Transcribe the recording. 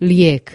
liek.